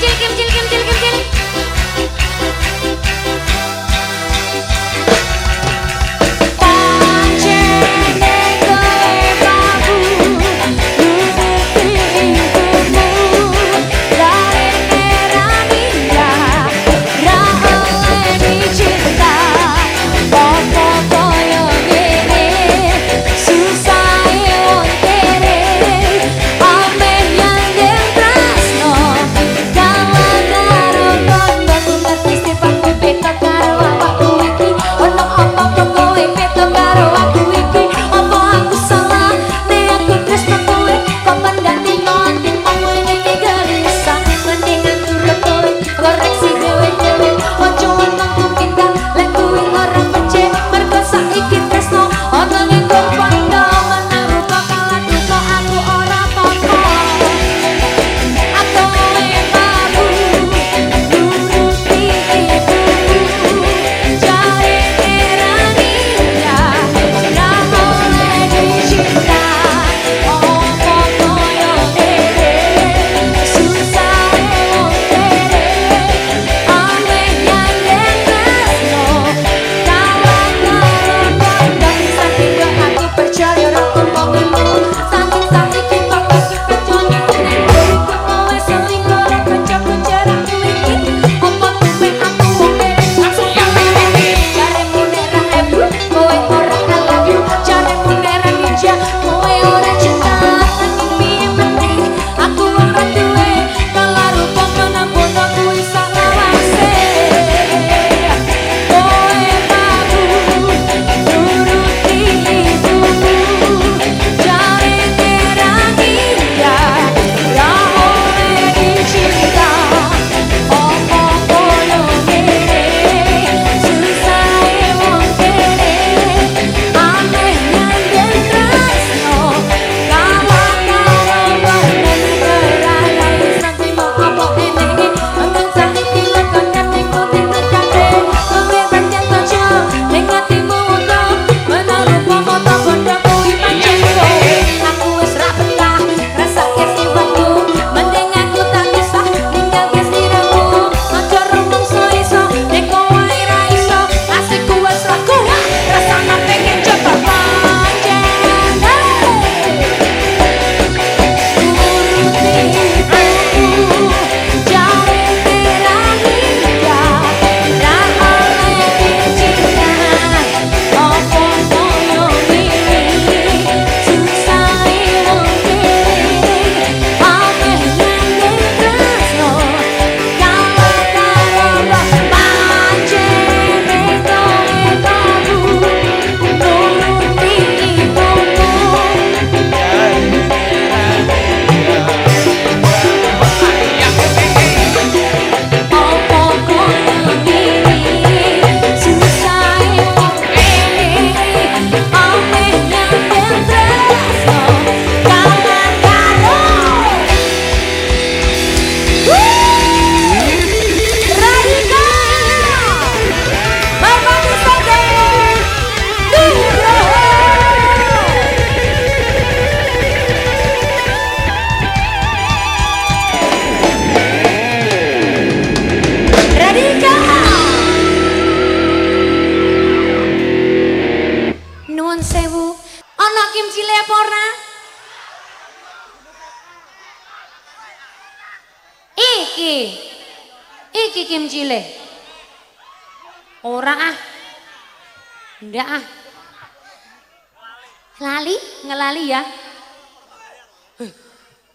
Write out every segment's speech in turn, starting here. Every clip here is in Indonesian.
take him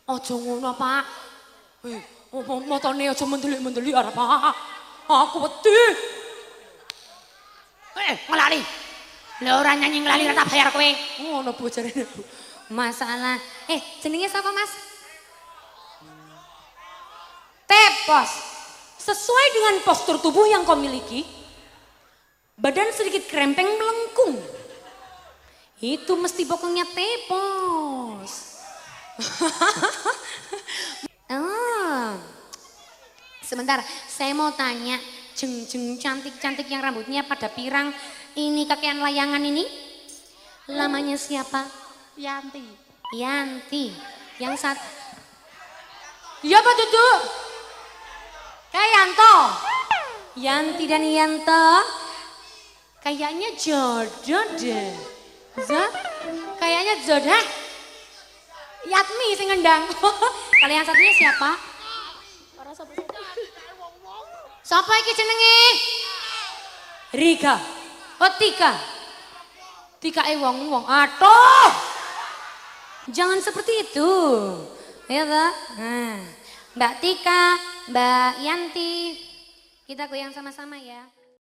Aja ngono, Pak. Eh, matane aja mendelik-mendelik arep Pak. Aku wedi. Eh, ngelali. Lah ora nyanyi ngelali ora tak bayar kowe. Ngono Bu jarene, Bu. Masalah. Eh, jenenge sapa, Mas? Tepos. Sesuai dengan postur tubuh yang kau miliki, badan sedikit krempeng melengkung. Itu mesti pokoknya tepos. oh. Sebentar, saya mau tanya, jeng-jeng cantik-cantik yang rambutnya pada pirang, ini kakean layangan ini? Lamanya siapa? Yanti. Yanti. Yang saat Iya Pak Duduk. Kayak Yanto. Yanti dan Yanto. Kayaknya jodoh deh. Zah, kayaknya jodoh. Yatmi sing ngendang. Kalian satunya siapa? Siapa iki jenenge? Rika. Oh Tika. Tika e wong wong. Aduh. Jangan seperti itu. Ya toh? Nah, Mbak Tika, Mbak Yanti. Kita goyang sama-sama ya.